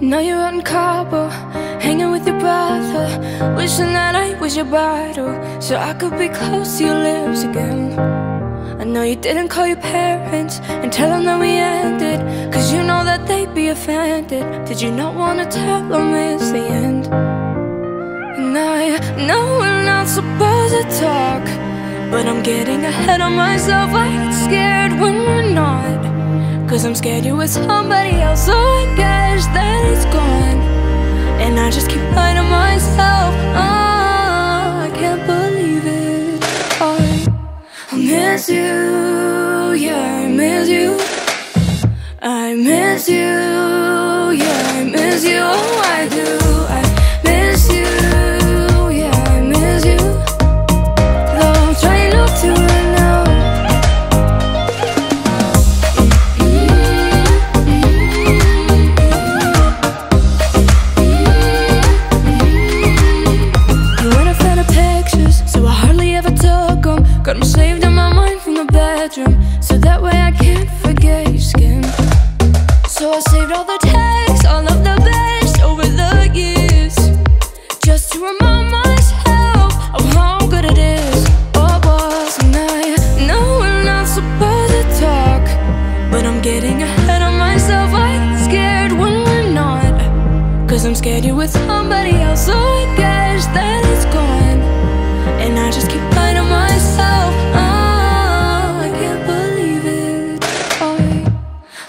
know you're in Cabo, hanging with your brother. Wishing that I was your bridal, so I could be close to your lips again. I know you didn't call your parents and tell them that we ended, cause you know that they'd be offended. Did you not wanna tell them it's the end? And I know we're not supposed to talk, but I'm getting ahead of myself. I get scared when we're not. Cause I'm scared you're with somebody else, so I guess that it's gone. And I just keep lying to myself. Oh, I can't believe it. I, miss you, yeah, I miss you. I miss you, yeah, I miss you. Oh, I do. Bedroom, so that way I can't forget your skin. So I saved all the texts, all of the best over the years, just to remind myself of how good it is. What was I know we're not supposed to talk, but I'm getting ahead of myself. I get scared when we're not. Cause I'm scared you're with somebody else, so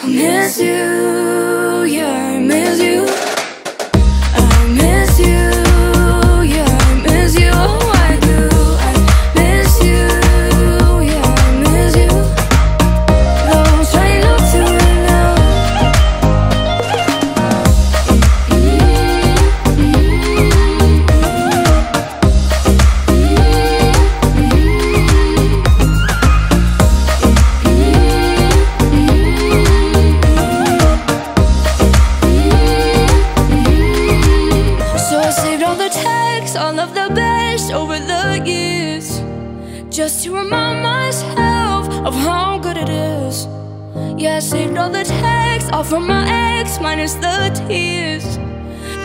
miss you, yeah, I miss you. Just to remind myself of how good it is. Yeah, I saved all the texts, all from my ex, minus the tears,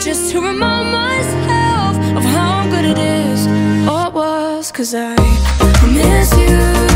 just to remind myself of how good it is. Oh, it was, cause I miss you.